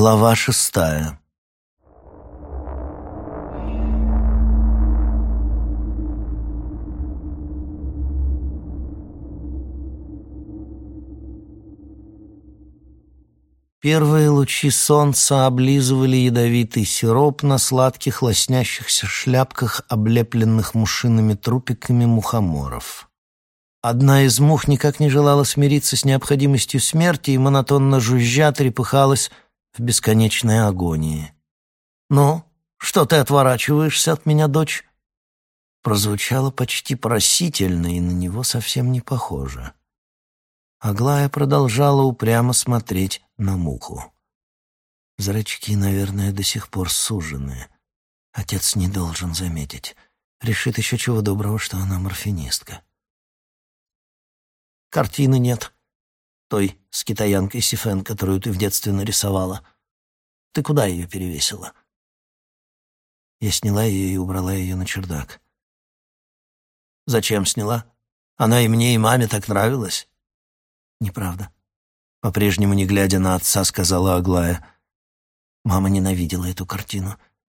Глава шестая Первые лучи солнца облизывали ядовитый сироп на сладких лоснящихся шляпках, облепленных мушиными трупиками мухоморов. Одна из мух никак не желала смириться с необходимостью смерти и монотонно жужжа трепыхалась в бесконечной агонии. «Ну, что ты отворачиваешься от меня, дочь?» Прозвучало почти просительно и на него совсем не похоже. Аглая продолжала упрямо смотреть на муху. Зрачки, наверное, до сих пор сужены. Отец не должен заметить. Решит еще чего доброго, что она морфинистка. Картины нет. Той с китаянкой Сифен, которую ты в детстве нарисовала. Ты куда ее перевесила? Я сняла ее и убрала ее на чердак. Зачем сняла? Она и мне, и маме так нравилась. «Неправда». По-прежнему, не глядя на отца, сказала Аглая. Мама ненавидела эту картину.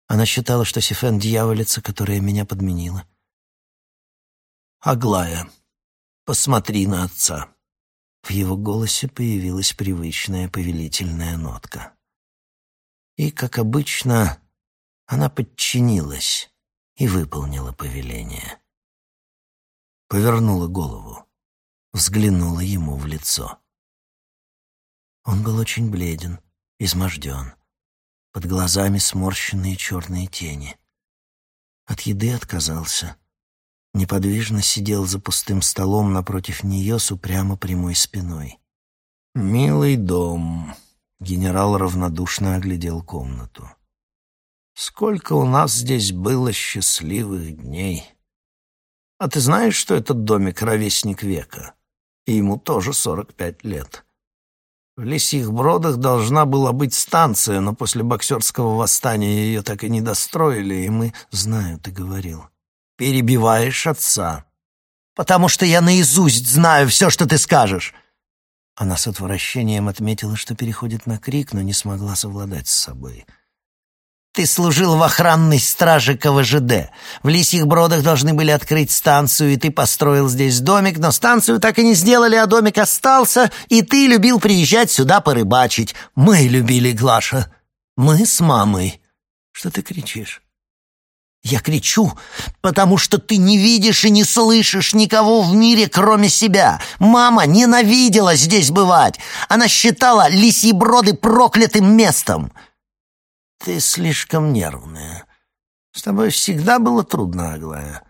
Она считала, что Сифен — дьяволица, которая меня подменила. «Аглая, посмотри на отца». В его голосе появилась привычная повелительная нотка. И, как обычно, она подчинилась и выполнила повеление. Повернула голову взглянула ему в лицо. Он был очень бледен, изможден. Под глазами сморщенные черные тени. От еды отказался. Неподвижно сидел за пустым столом напротив нее с упрямо прямой спиной. «Милый дом», — генерал равнодушно оглядел комнату. «Сколько у нас здесь было счастливых дней! А ты знаешь, что этот домик — ровесник века?» и ему тоже сорок пять лет. В Лисьих Бродах должна была быть станция, но после боксерского восстания ее так и не достроили, и мы... Знаю, ты говорил. Перебиваешь отца. Потому что я наизусть знаю все, что ты скажешь. Она с отвращением отметила, что переходит на крик, но не смогла совладать с собой. — ты служил в охранной страже КВЖД. В Лисьих Бродах должны были открыть станцию, и ты построил здесь домик, но станцию так и не сделали, а домик остался, и ты любил приезжать сюда порыбачить. Мы любили, Глаша. Мы с мамой. Что ты кричишь? Я кричу, потому что ты не видишь и не слышишь никого в мире, кроме себя. Мама ненавидела здесь бывать. Она считала Лисьи Броды проклятым местом. «Ты слишком нервная. С тобой всегда было трудно, Аглая.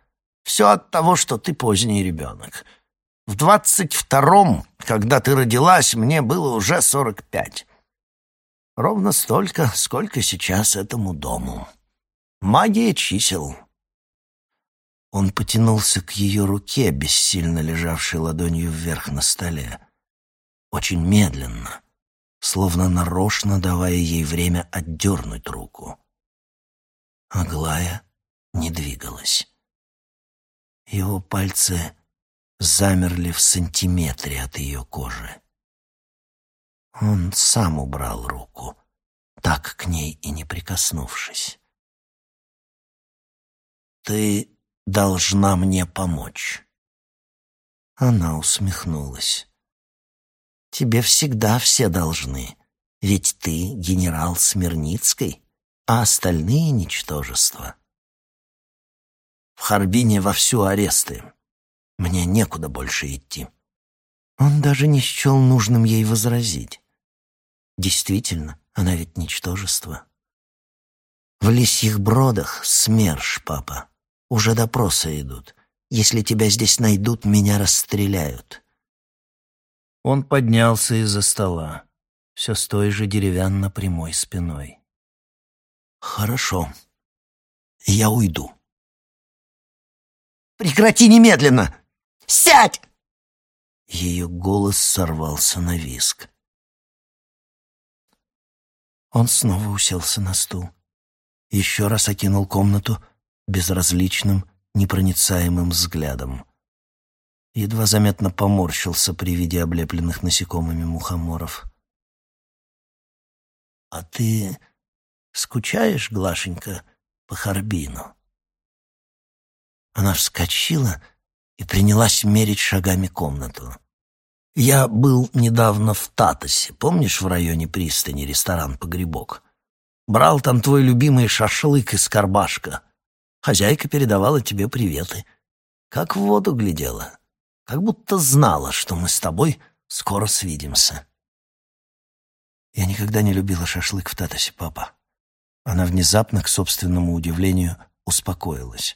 Все от того, что ты поздний ребенок. В двадцать втором, когда ты родилась, мне было уже сорок пять. Ровно столько, сколько сейчас этому дому. Магия чисел». Он потянулся к ее руке, бессильно лежавшей ладонью вверх на столе. Очень медленно — словно нарочно давая ей время отдернуть руку. Аглая не двигалась. Его пальцы замерли в сантиметре от ее кожи. Он сам убрал руку, так к ней и не прикоснувшись. «Ты должна мне помочь». Она усмехнулась. Тебе всегда все должны, ведь ты генерал Смирницкой, а остальные — ничтожества. В Харбине вовсю аресты. Мне некуда больше идти. Он даже не счел нужным ей возразить. Действительно, она ведь ничтожество. В лисьих бродах СМЕРШ, папа. Уже допросы идут. Если тебя здесь найдут, меня расстреляют. Он поднялся из-за стола, все с той же деревянно-прямой спиной. «Хорошо, я уйду». «Прекрати немедленно! Сядь!» Ее голос сорвался на виск. Он снова уселся на стул. Еще раз окинул комнату безразличным, непроницаемым взглядом едва заметно поморщился при виде облепленных насекомыми мухоморов. «А ты скучаешь, Глашенька, по Харбину?» Она вскочила и принялась мерить шагами комнату. «Я был недавно в Татосе, помнишь, в районе пристани ресторан «Погребок»? Брал там твой любимый шашлык из карбашка. Хозяйка передавала тебе приветы. Как в воду глядела, как будто знала, что мы с тобой скоро свидимся». Я никогда не любила шашлык в Татосе, папа. Она внезапно, к собственному удивлению, успокоилась.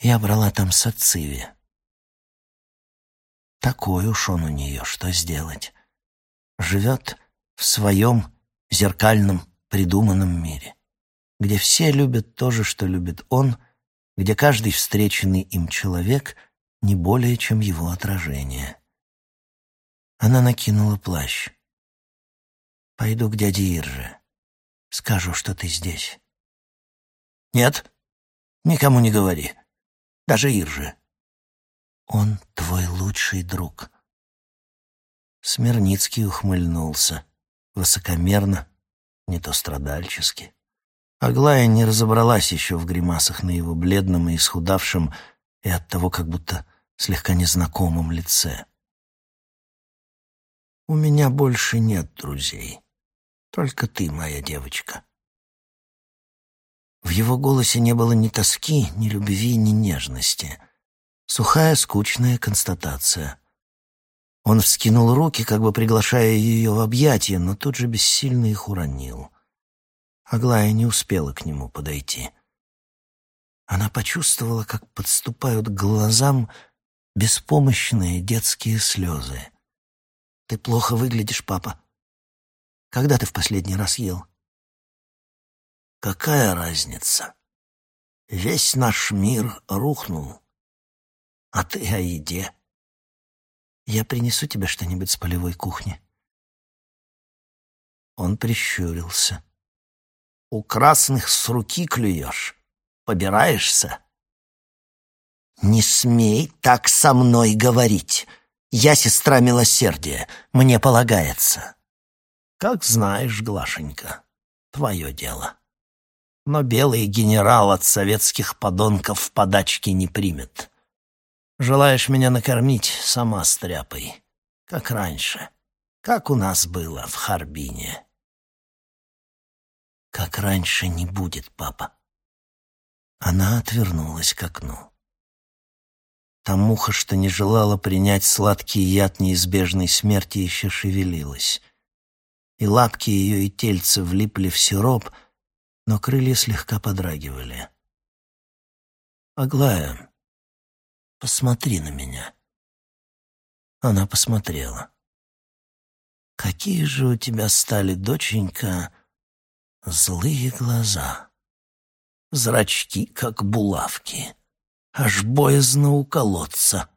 Я брала там сациви. Такой уж он у нее, что сделать. Живет в своем зеркальном придуманном мире, где все любят то же, что любит он, где каждый встреченный им человек не более, чем его отражение. Она накинула плащ. «Пойду к дяде Ирже. Скажу, что ты здесь». «Нет, никому не говори», даже Иржи. Он твой лучший друг. Смирницкий ухмыльнулся, высокомерно, не то страдальчески. Аглая не разобралась еще в гримасах на его бледном и исхудавшем и оттого как будто слегка незнакомом лице. «У меня больше нет друзей. Только ты, моя девочка. В его голосе не было ни тоски, ни любви, ни нежности. Сухая, скучная констатация. Он вскинул руки, как бы приглашая ее в объятия, но тут же бессильно их уронил. Аглая не успела к нему подойти. Она почувствовала, как подступают к глазам беспомощные детские слезы. «Ты плохо выглядишь, папа. Когда ты в последний раз ел?» Какая разница? Весь наш мир рухнул. А ты о еде. Я принесу тебе что-нибудь с полевой кухни. Он прищурился. У красных с руки клюешь. Побираешься? Не смей так со мной говорить. Я сестра милосердия. Мне полагается. Как знаешь, Глашенька, твое дело но белый генерал от советских подонков подачки не примет. Желаешь меня накормить, сама стряпай, как раньше, как у нас было в Харбине. Как раньше не будет, папа. Она отвернулась к окну. Та муха, что не желала принять сладкий яд неизбежной смерти, еще шевелилась. И лапки ее и тельце влипли в сироп — но крылья слегка подрагивали. «Аглая, посмотри на меня». Она посмотрела. «Какие же у тебя стали, доченька, злые глаза. Зрачки, как булавки. Аж боязно уколоться.